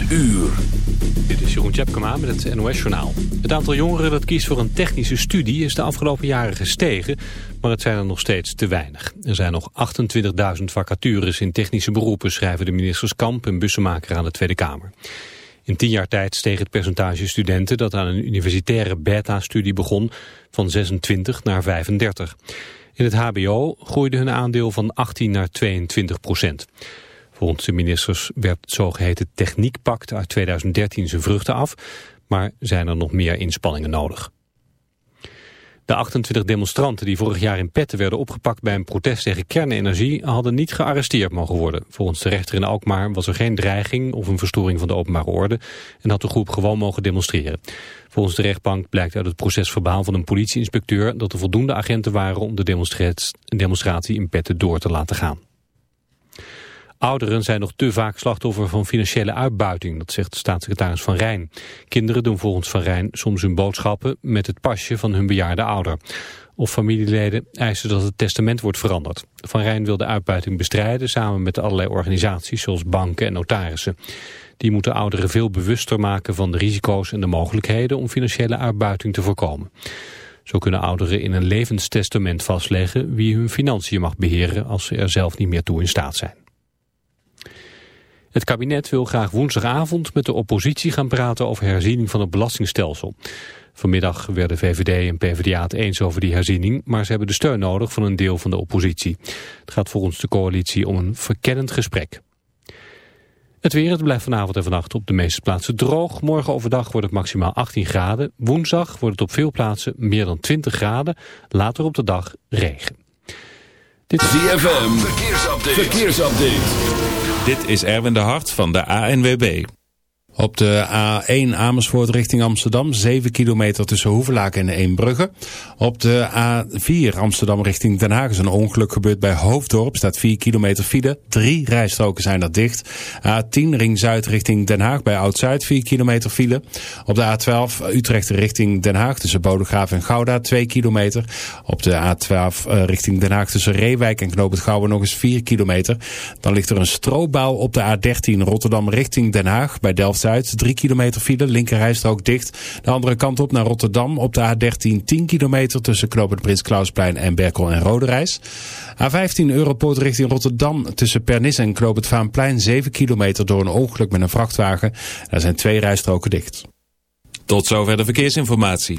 Uur. Dit is Jeroen Tjepkema met het NOS Journaal. Het aantal jongeren dat kiest voor een technische studie is de afgelopen jaren gestegen, maar het zijn er nog steeds te weinig. Er zijn nog 28.000 vacatures in technische beroepen, schrijven de ministers Kamp en Bussemaker aan de Tweede Kamer. In tien jaar tijd steeg het percentage studenten dat aan een universitaire beta-studie begon van 26 naar 35. In het hbo groeide hun aandeel van 18 naar 22 procent. Volgens de ministers werpt het zogeheten techniekpact uit 2013 zijn vruchten af, maar zijn er nog meer inspanningen nodig. De 28 demonstranten die vorig jaar in Petten werden opgepakt bij een protest tegen kernenergie hadden niet gearresteerd mogen worden. Volgens de rechter in Alkmaar was er geen dreiging of een verstoring van de openbare orde en had de groep gewoon mogen demonstreren. Volgens de rechtbank blijkt uit het procesverbaal van een politieinspecteur dat er voldoende agenten waren om de demonstratie in Petten door te laten gaan. Ouderen zijn nog te vaak slachtoffer van financiële uitbuiting, dat zegt staatssecretaris Van Rijn. Kinderen doen volgens Van Rijn soms hun boodschappen met het pasje van hun bejaarde ouder. Of familieleden eisen dat het testament wordt veranderd. Van Rijn wil de uitbuiting bestrijden samen met allerlei organisaties zoals banken en notarissen. Die moeten ouderen veel bewuster maken van de risico's en de mogelijkheden om financiële uitbuiting te voorkomen. Zo kunnen ouderen in een levenstestament vastleggen wie hun financiën mag beheren als ze er zelf niet meer toe in staat zijn. Het kabinet wil graag woensdagavond met de oppositie gaan praten over herziening van het belastingstelsel. Vanmiddag werden VVD en PvdA het eens over die herziening, maar ze hebben de steun nodig van een deel van de oppositie. Het gaat volgens de coalitie om een verkennend gesprek. Het weer, het blijft vanavond en vannacht op de meeste plaatsen droog. Morgen overdag wordt het maximaal 18 graden. Woensdag wordt het op veel plaatsen meer dan 20 graden. Later op de dag regen. Dit is ZFM, verkeersupdate. verkeersupdate. Dit is Erwin de Hart van de ANWB. Op de A1 Amersfoort richting Amsterdam, 7 kilometer tussen Hoevelaak en Eembrugge. Op de A4 Amsterdam richting Den Haag is een ongeluk gebeurd bij Hoofddorp. Staat 4 kilometer file. Drie rijstroken zijn er dicht. A10 Ring Zuid richting Den Haag bij Oud-Zuid, 4 kilometer file. Op de A12 Utrecht richting Den Haag tussen Bodegraaf en Gouda, 2 kilometer. Op de A12 eh, richting Den Haag tussen Reewijk en Knoop het Gouwen nog eens 4 kilometer. Dan ligt er een stroopbouw op de A13 Rotterdam richting Den Haag bij Delft Zuid. 3 kilometer file, linkerrijstrook dicht. De andere kant op naar Rotterdam op de A13 10 kilometer tussen knooppunt Prins Klausplein en Berkel en Roderijs. A15 Europoort richting Rotterdam tussen Pernis en knooppunt Vaanplein 7 kilometer door een ongeluk met een vrachtwagen. Daar zijn twee rijstroken dicht. Tot zover de verkeersinformatie.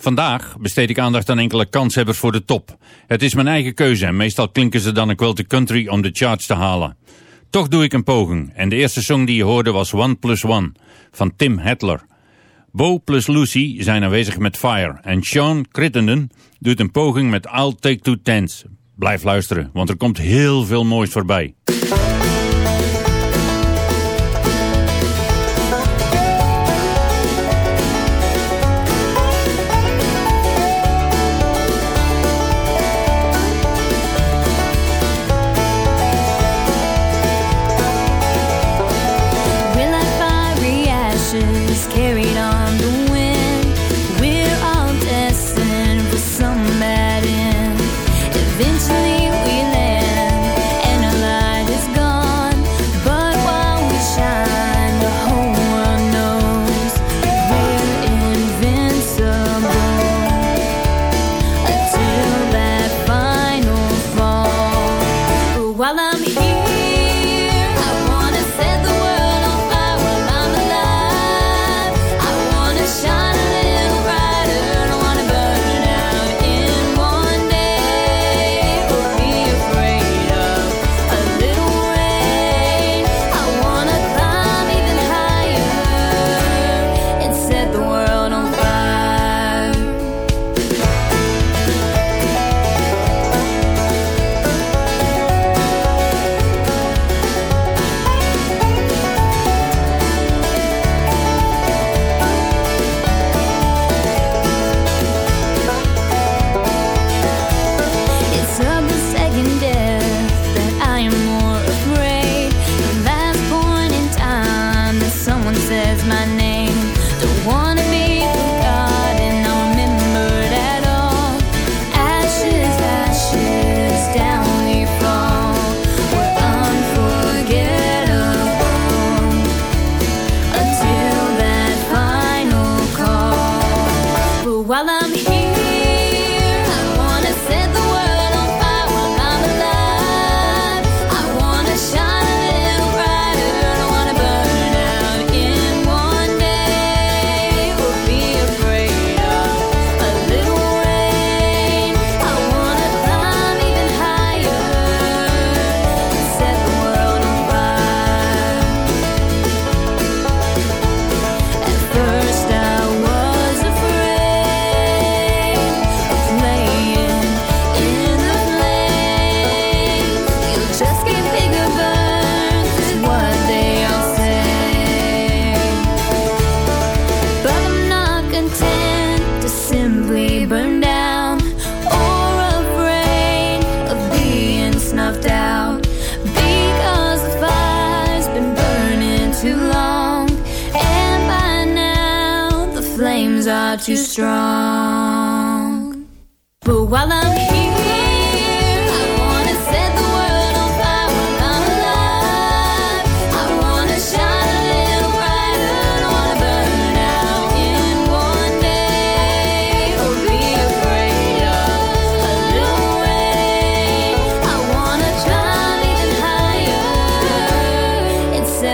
Vandaag besteed ik aandacht aan enkele kanshebbers voor de top. Het is mijn eigen keuze en meestal klinken ze dan ik wil de country om de charts te halen. Toch doe ik een poging en de eerste song die je hoorde was One Plus One van Tim Hetler. Bo plus Lucy zijn aanwezig met Fire en Sean Crittenden doet een poging met I'll Take Two Tens. Blijf luisteren, want er komt heel veel moois voorbij.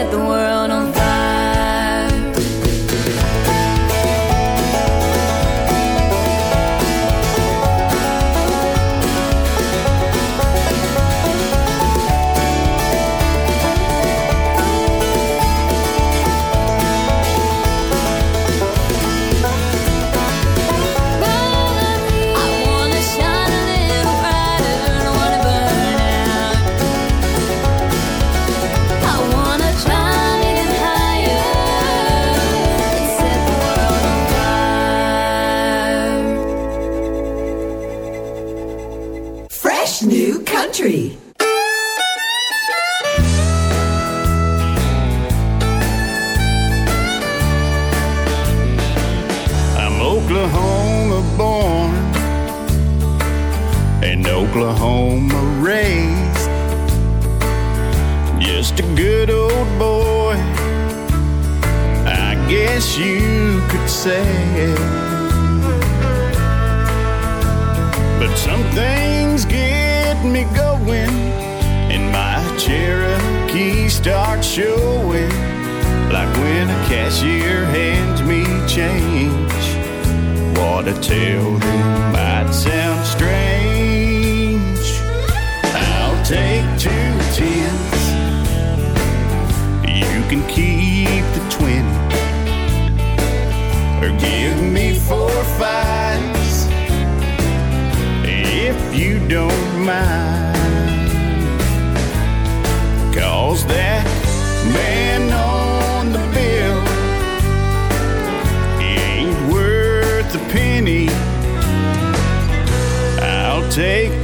The world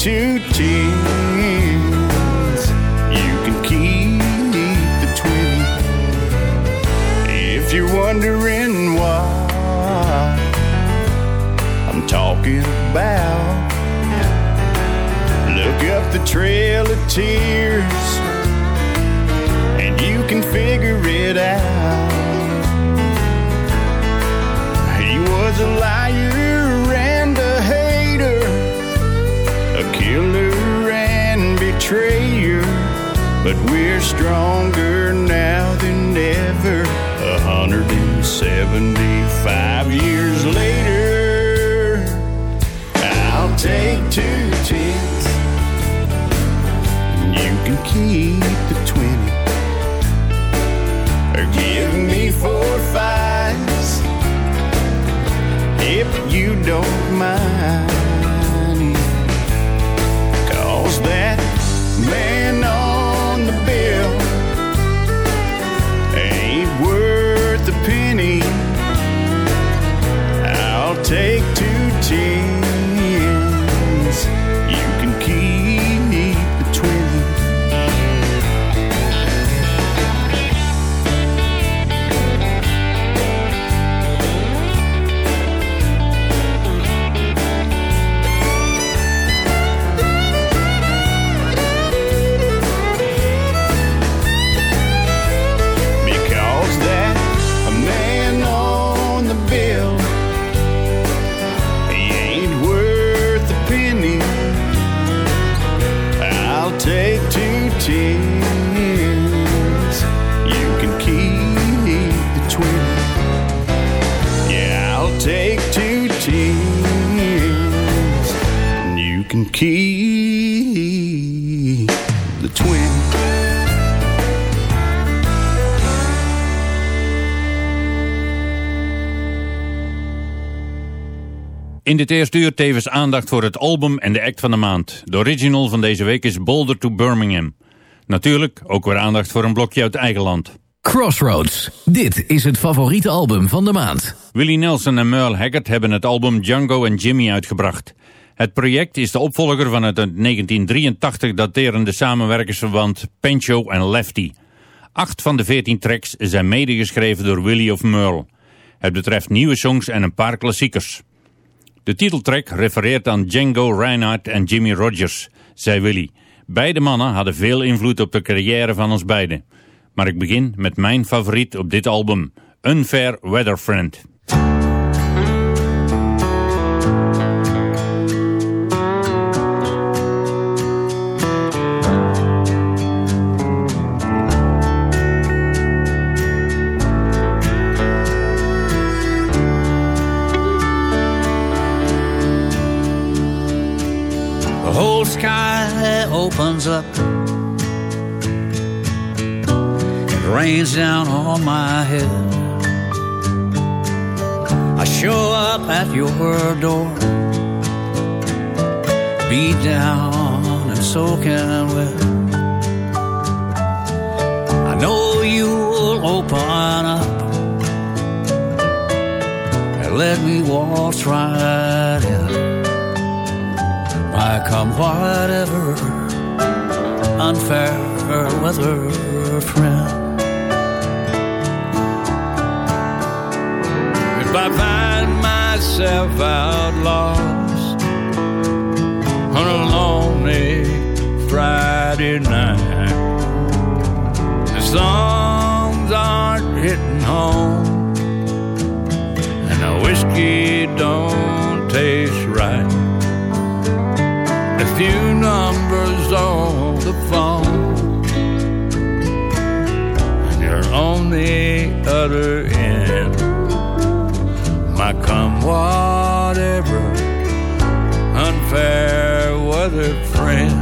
two tens. You can keep the twenty. If you're wondering why I'm talking about, look up the trail of tears and you can figure it out. He was a But we're stronger now than ever, a hundred and seventy-five years later. I'll take two tens. You can keep the twenty or give me four fives if you don't mind. Cause that man take two tens. In dit eerste uur tevens aandacht voor het album en de act van de maand. De original van deze week is Boulder to Birmingham. Natuurlijk ook weer aandacht voor een blokje uit eigen land. Crossroads. Dit is het favoriete album van de maand. Willie Nelson en Merle Haggard hebben het album Django en Jimmy uitgebracht. Het project is de opvolger van het uit 1983 daterende samenwerkersverband Pancho en Lefty. Acht van de veertien tracks zijn medegeschreven door Willie of Merle. Het betreft nieuwe songs en een paar klassiekers. De titeltrack refereert aan Django Reinhardt en Jimmy Rogers, zei Willy. Beide mannen hadden veel invloed op de carrière van ons beiden. Maar ik begin met mijn favoriet op dit album, Unfair Weather Friend. Sky opens up. It rains down on my head. I show up at your door, beat down and soaking wet. I know you'll open up and let me waltz right in. Come whatever unfair weather friend. If I find myself out lost on a lonely Friday night, the songs aren't hitting home, and the whiskey don't the other end. My come whatever, unfair weather friend.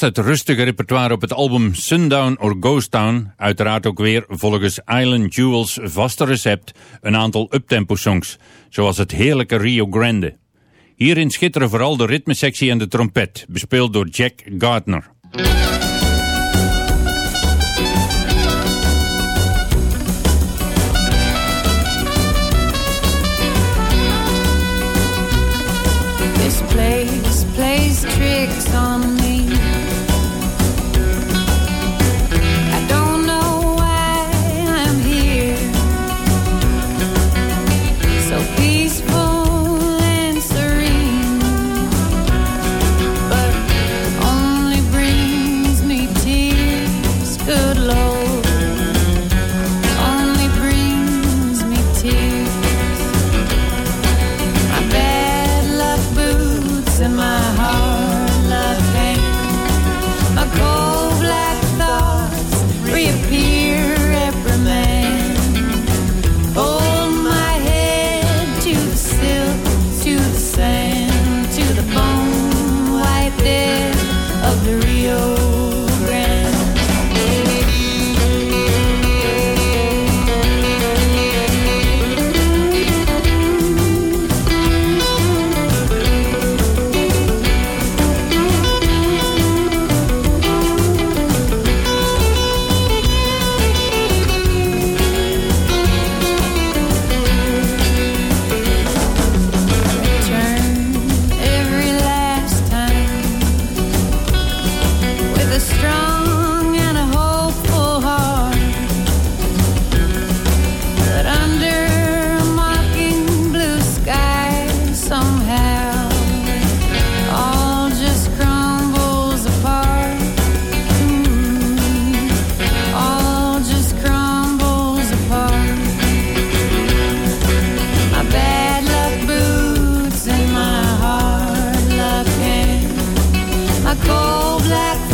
Het rustige repertoire op het album Sundown or Ghost Town, uiteraard ook weer volgens Island Jewels vaste recept een aantal uptempo songs, zoals het heerlijke Rio Grande. Hierin schitteren vooral de ritmesectie en de trompet, bespeeld door Jack Gardner. This place tricks black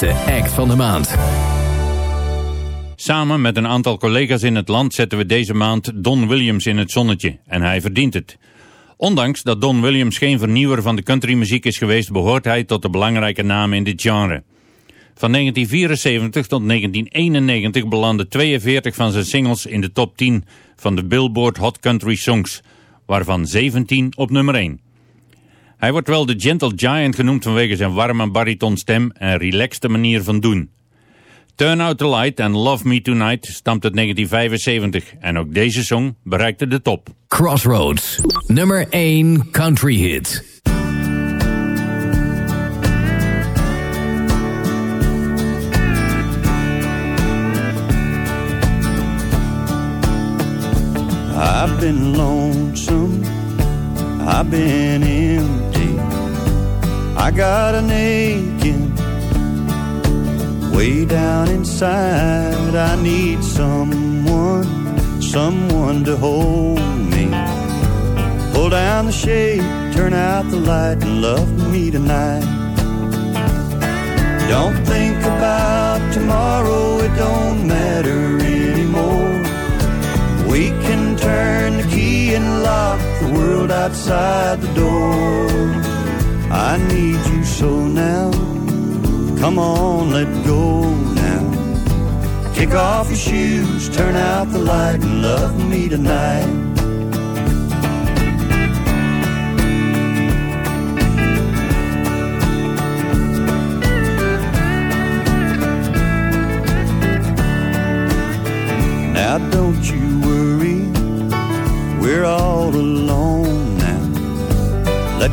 de act van de maand. Samen met een aantal collega's in het land zetten we deze maand Don Williams in het zonnetje. En hij verdient het. Ondanks dat Don Williams geen vernieuwer van de countrymuziek is geweest, behoort hij tot de belangrijke namen in dit genre. Van 1974 tot 1991 belanden 42 van zijn singles in de top 10 van de Billboard Hot Country Songs, waarvan 17 op nummer 1. Hij wordt wel de Gentle Giant genoemd vanwege zijn warme baritonstem en relaxte manier van doen. Turn Out The Light and Love Me Tonight stamt uit 1975 en ook deze song bereikte de top. Crossroads, nummer 1 country hit. I've been lonesome, I've been empty. I got an aching way down inside. I need someone, someone to hold me. Pull down the shade, turn out the light, and love me tonight. Don't think about tomorrow, it don't matter anymore. We can turn the key lock the world outside the door. I need you so now. Come on, let go now. Kick off your shoes, turn out the light, and love me tonight. Now don't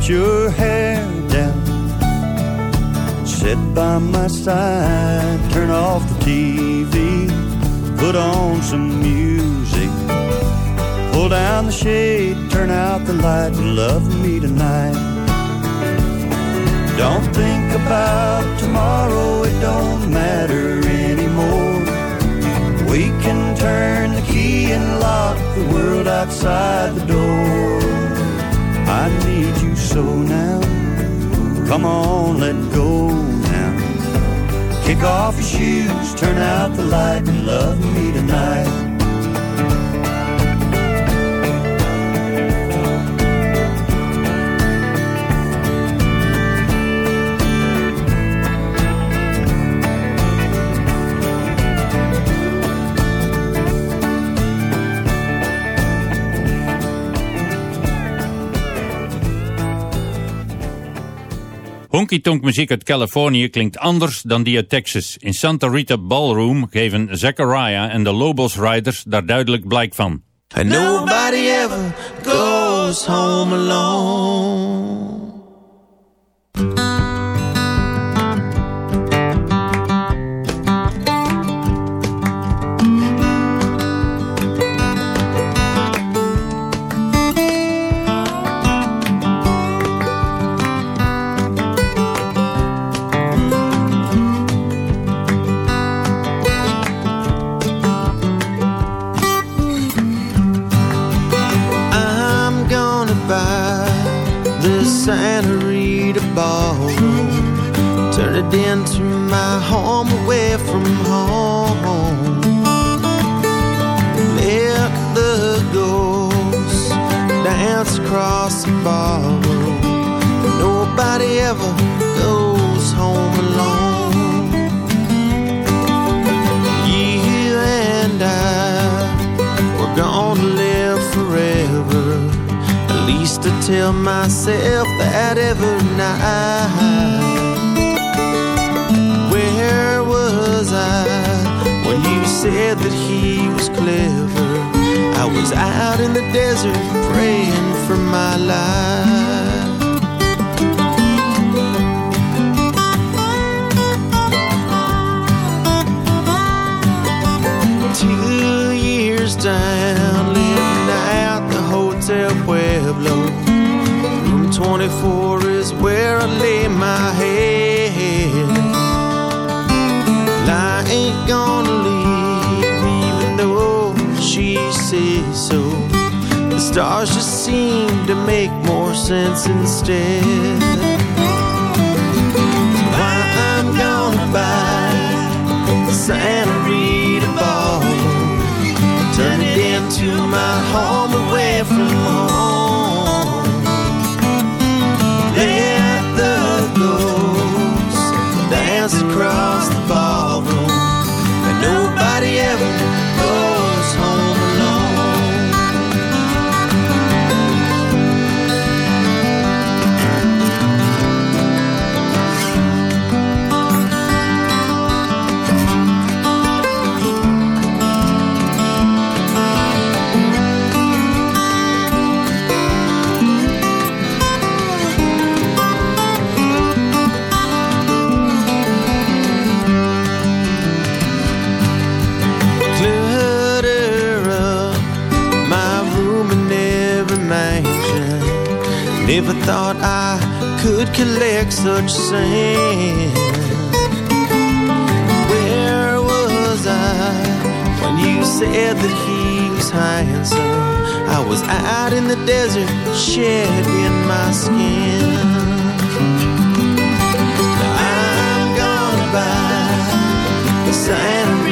your hair down, sit by my side, turn off the TV, put on some music, pull down the shade, turn out the light, and love me tonight. Don't think about tomorrow, it don't matter anymore. We can turn the key and lock the world outside the door. So now. Come on, let go now. Kick off your shoes, turn out the light, and love me tonight. Honky-tonk muziek uit Californië klinkt anders dan die uit Texas. In Santa Rita Ballroom geven Zachariah en de Lobos Riders daar duidelijk blijk van. And nobody ever goes home alone. Across the ballroom. Nobody ever goes home alone. You and I we're gonna live forever. At least I tell myself that every night. Where was I when you said that he was clever? I was out in the desert praying for my life. Stars just seem to make more sense instead. Why I'm gonna buy the Santa Rita ballroom, turn it into my home away from home. Thought I could collect such sand. Where was I when you said that he was handsome? I was out in the desert, shedding my skin. Now I'm gonna buy the Santa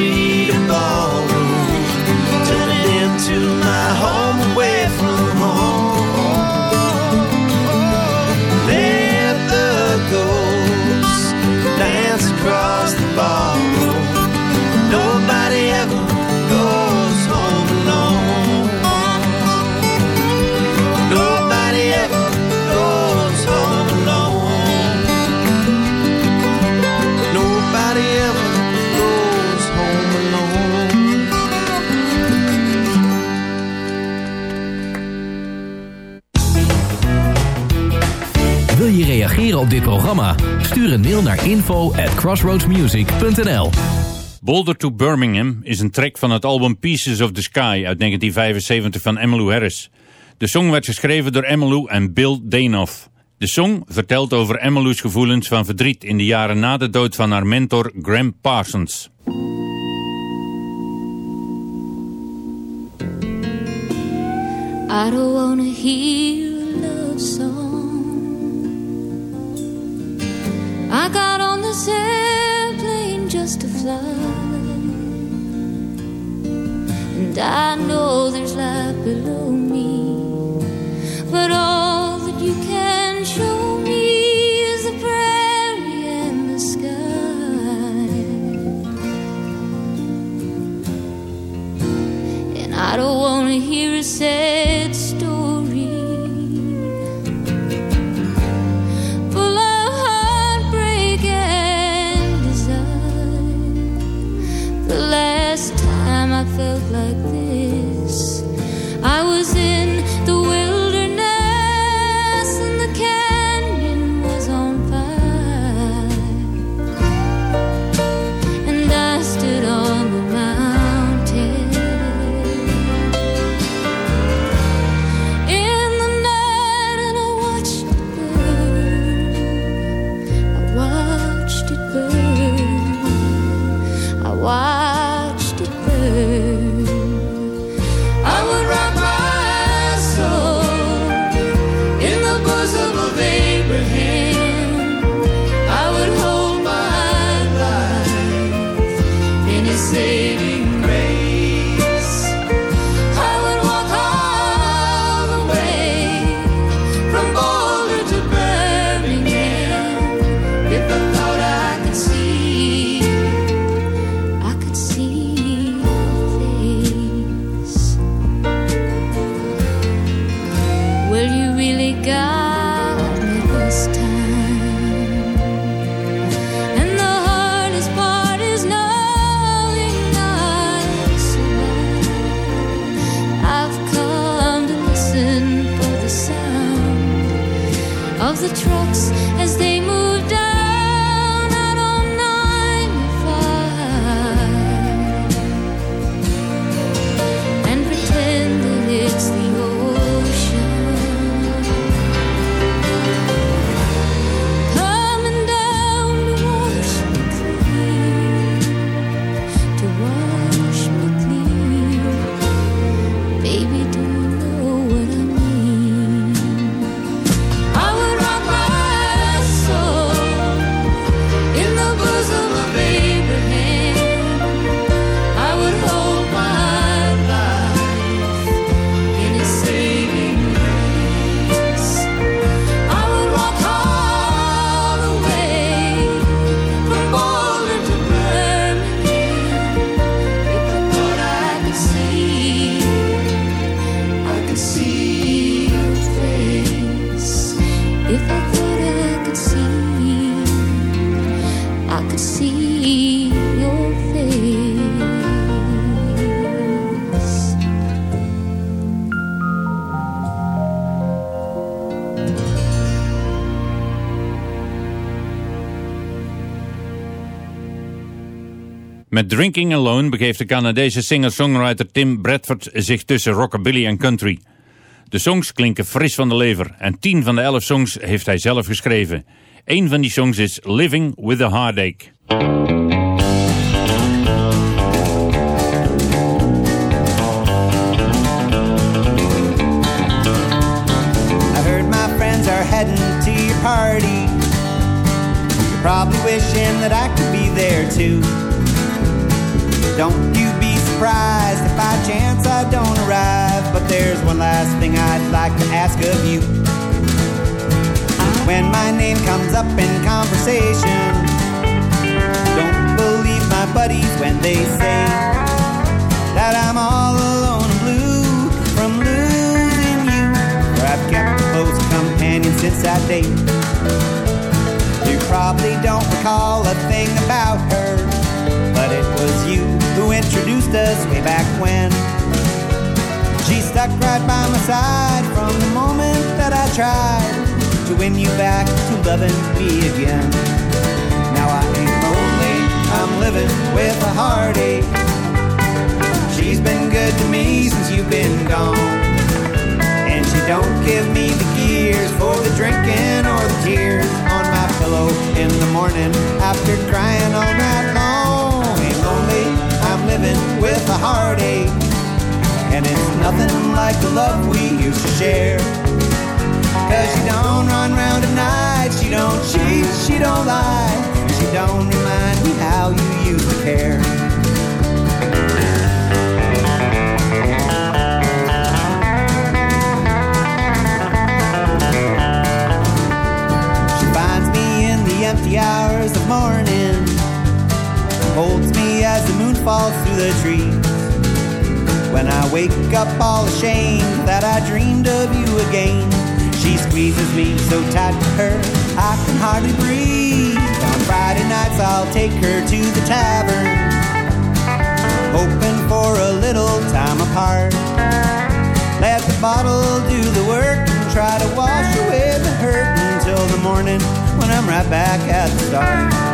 reageren op dit programma? Stuur een mail naar info at crossroadsmusic.nl Boulder to Birmingham is een track van het album Pieces of the Sky uit 1975 van Emmylou Harris. De song werd geschreven door Emmylou en Bill Danoff. De song vertelt over Emmylou's gevoelens van verdriet in de jaren na de dood van haar mentor Graham Parsons. I don't wanna hear a love song. I got on this airplane just to fly. And I know there's life below me. But all that you can show me is the prairie and the sky. And I don't want to hear a sad felt like this, Met Drinking Alone begeeft de Canadese singer-songwriter Tim Bradford zich tussen rockabilly en country. De songs klinken fris van de lever en 10 van de 11 songs heeft hij zelf geschreven. Een van die songs is Living with a Heartache. Probably wishing that I could be there too. Don't you be surprised if by chance I don't arrive. But there's one last thing I'd like to ask of you. When my name comes up in conversation, don't believe my buddies when they say that I'm all alone and blue from losing you. For I've kept a close companion since that day. You probably don't recall a thing about her, but it was you who introduced us way back when. She stuck right by my side from the moment that I tried to win you back to loving me again. Now I ain't lonely, I'm living with a heartache. She's been good to me since you've been gone. And she don't give me the gears for the drinking or the tears on my pillow in the morning after crying all night long. Living with a heartache. And it's nothing like the love we used to share. Cause she don't run round at night, she don't cheat, she don't lie. She don't remind me how you used to care. She finds me in the empty hours of morning, holds as the moon falls through the trees. When I wake up all ashamed that I dreamed of you again, she squeezes me so tight to her I can hardly breathe. On Friday nights I'll take her to the tavern, hoping for a little time apart. Let the bottle do the work and try to wash away the hurt until the morning when I'm right back at the start.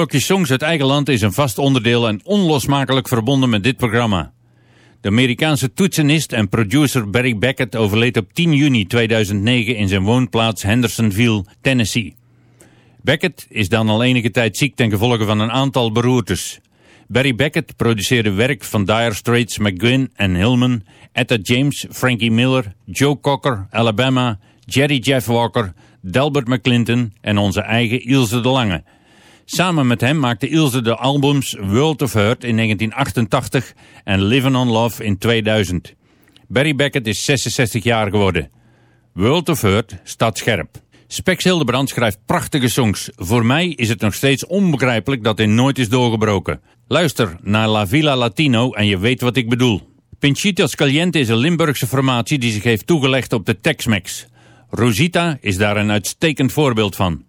Blokje songs uit eigen land is een vast onderdeel en onlosmakelijk verbonden met dit programma. De Amerikaanse toetsenist en producer Barry Beckett overleed op 10 juni 2009 in zijn woonplaats Hendersonville, Tennessee. Beckett is dan al enige tijd ziek ten gevolge van een aantal beroertes. Barry Beckett produceerde werk van Dire Straits, McGuinn en Hillman, Etta James, Frankie Miller, Joe Cocker, Alabama, Jerry Jeff Walker, Delbert McClinton en onze eigen Ilse de Lange. Samen met hem maakte Ilse de albums World of Hurt in 1988 en Living on Love in 2000. Barry Beckett is 66 jaar geworden. World of Hurt staat scherp. Spex Hildebrand schrijft prachtige songs. Voor mij is het nog steeds onbegrijpelijk dat hij nooit is doorgebroken. Luister naar La Villa Latino en je weet wat ik bedoel. Pinchitos Caliente is een Limburgse formatie die zich heeft toegelegd op de Tex-Mex. Rosita is daar een uitstekend voorbeeld van.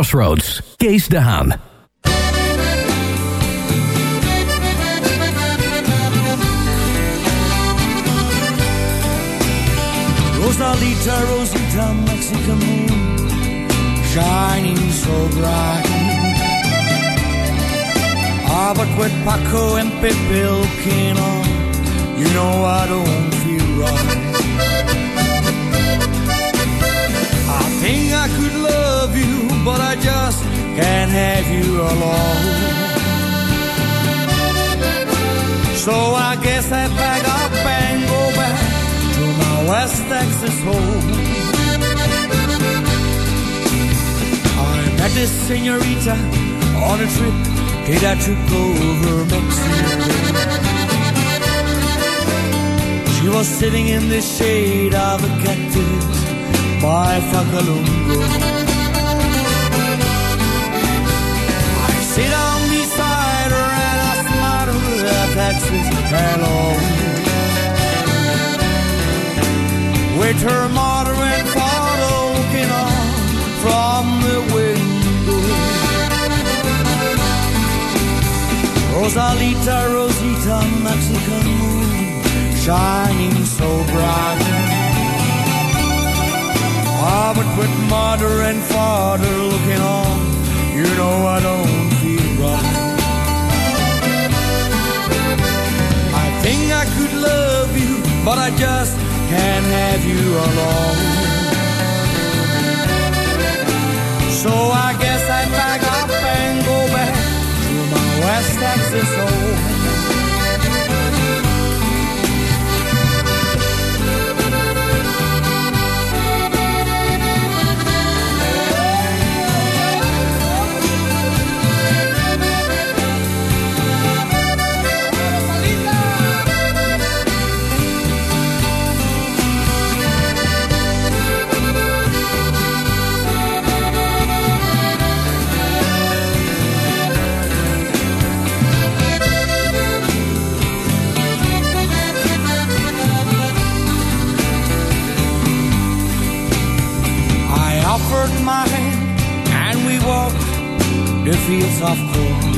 Crossroads, Kees de Haan. Rosalita, Rosita, Mexican moon, shining so bright. Ah, but with Paco and Pepe looking on, you know I don't feel right. I think I could but I just can't have you alone. So I guess I pack up and go back to my West Texas home. I met this senorita on a trip, I trip over Mexico. She was sitting in the shade of a cactus by Facalungo. Sit down beside her and I with a Texas hello. With her mother and father looking on from the window. Rosalita, Rosita, Mexican moon, shining so bright. Ah, but with mother and father looking on, you know I don't I just can't have you alone. So I guess the fields of corn.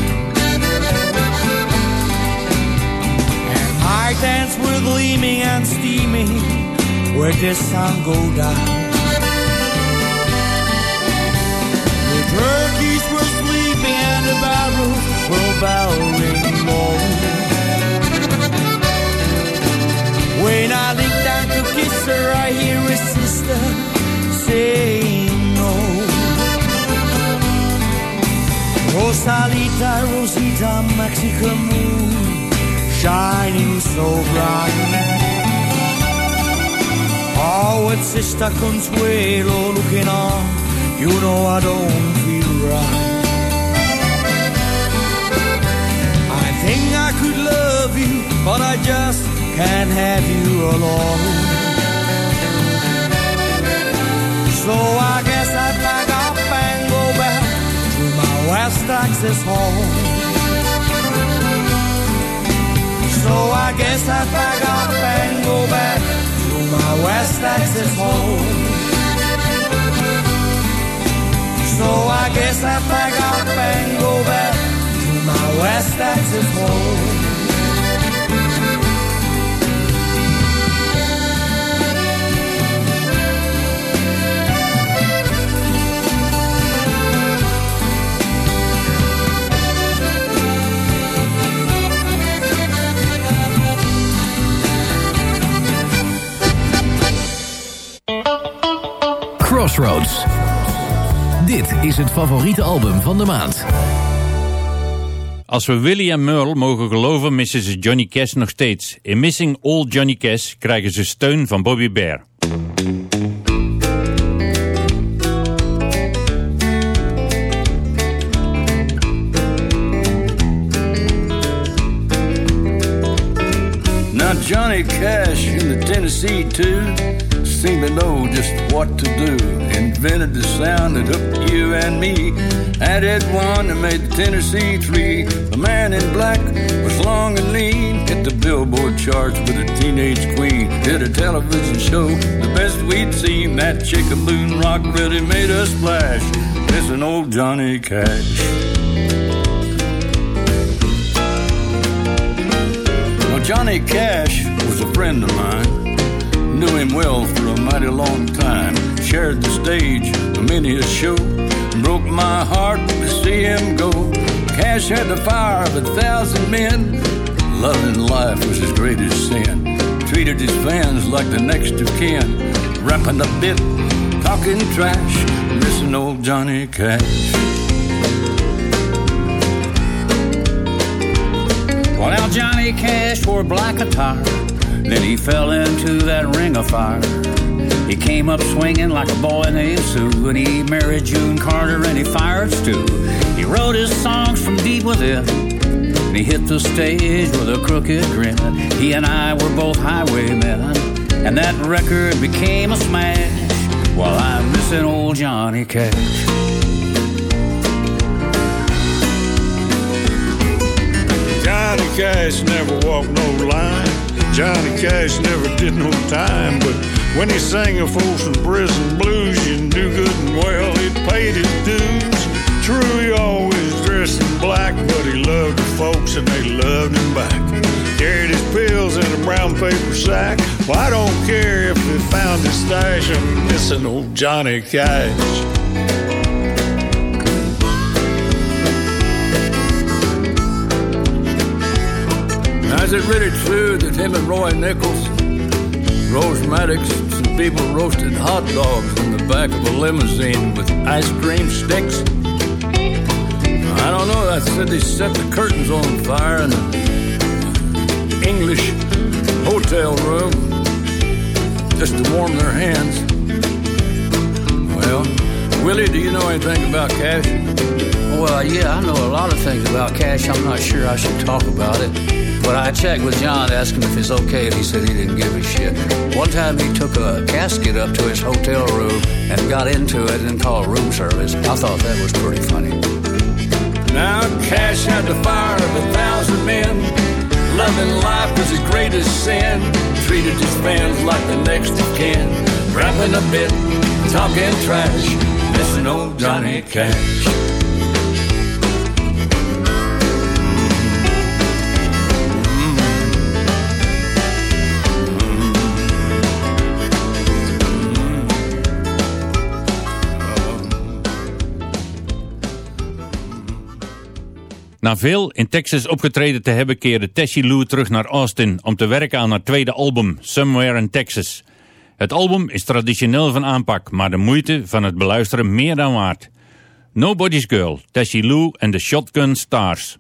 And my dance were gleaming and steaming where the sun go down. The turkeys were sleeping and the barrels were bowing low. When I lean down to kiss her, I hear a sister saying Rosalita, Rosita, Mexican moon, shining so bright. Oh, it's Sister Consuelo looking on, you know I don't feel right. I think I could love you, but I just can't have you alone. West Texas home. So I guess I pack up and go back to my West Texas home. So I guess I pack up and go back to my West Texas home. Crossroads. Dit is het favoriete album van de maand. Als we Willie en Merle mogen geloven missen ze Johnny Cash nog steeds. In Missing All Johnny Cash krijgen ze steun van Bobby Bear. Now Johnny Cash in the Tennessee two seemed to know just what to do. Invented the sound that hooked you and me. Added one that made the Tennessee three. The man in black was long and lean. Hit the billboard charts with a teenage queen. Did a television show, the best we'd seen. That chicken boon rock really made us splash. Listen, old Johnny Cash. Johnny Cash was a friend of mine. Knew him well mighty long time. Shared the stage with many a show. Broke my heart to see him go. Cash had the fire of a thousand men. Loving life was his greatest sin. Treated his fans like the next of kin. Rapping a bit, talking trash. Missing old Johnny Cash. Well, now Johnny Cash wore black attire. Then he fell into that ring of fire. He came up swinging like a boy named Sue, and he married June Carter and he fired Stu. He wrote his songs from deep within, and he hit the stage with a crooked grin. He and I were both highwaymen, and that record became a smash. While I'm missing old Johnny Cash. Johnny Cash never walked no line. Johnny Cash never did no time. But when he sang a Folsom Prison blues, you knew good and well he'd paid his dues. True, he always dressed in black, but he loved the folks and they loved him back. Carried his pills in a brown paper sack. Well, I don't care if they found his stash. I'm missing old Johnny Cash. Is it really true that him and Roy Nichols, Maddox, and people roasted hot dogs in the back of a limousine with ice cream sticks? I don't know. I said they set the curtains on fire in the English hotel room just to warm their hands. Well, Willie, do you know anything about Cash? Well, yeah, I know a lot of things about Cash. I'm not sure I should talk about it. But I checked with John, asked him if it's okay, and he said he didn't give a shit. One time he took a casket up to his hotel room and got into it and called room service. I thought that was pretty funny. Now Cash had the fire of a thousand men. Loving life was his greatest sin. Treated his fans like the next of kin. Rapping a bit, talking trash. Missing old Johnny Cash. Na veel in Texas opgetreden te hebben keerde Tessie Lou terug naar Austin om te werken aan haar tweede album, Somewhere in Texas. Het album is traditioneel van aanpak, maar de moeite van het beluisteren meer dan waard. Nobody's Girl, Tessie Lou en de Shotgun Stars.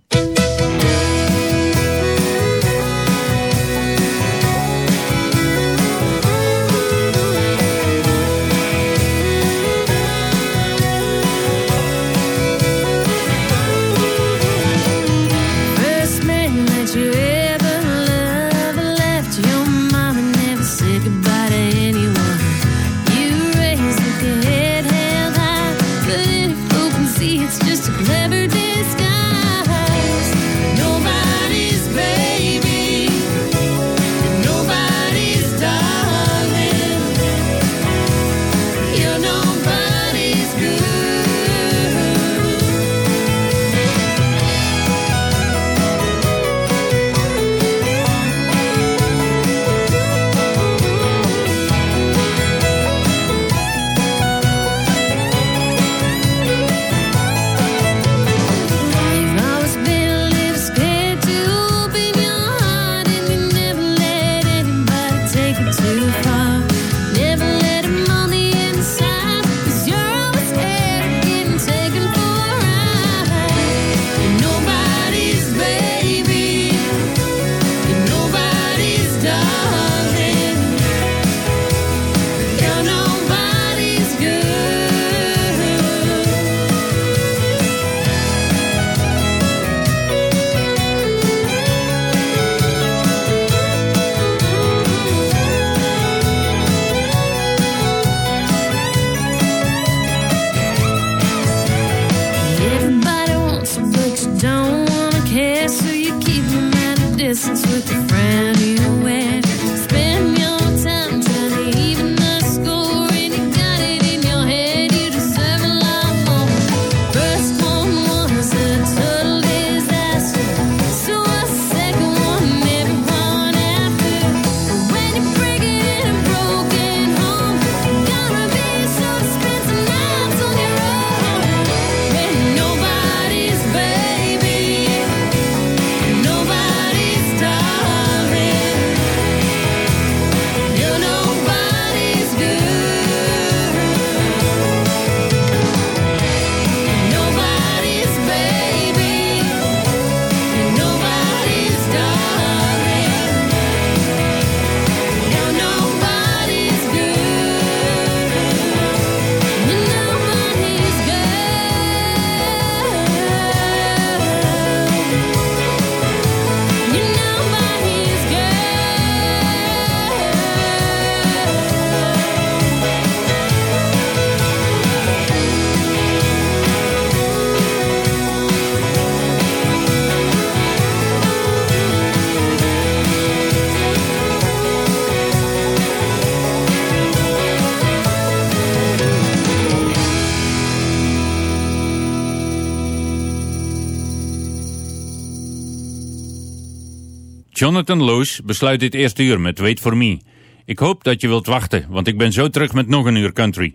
Jonathan Loos besluit dit eerste uur met Wait For Me. Ik hoop dat je wilt wachten, want ik ben zo terug met nog een uur country.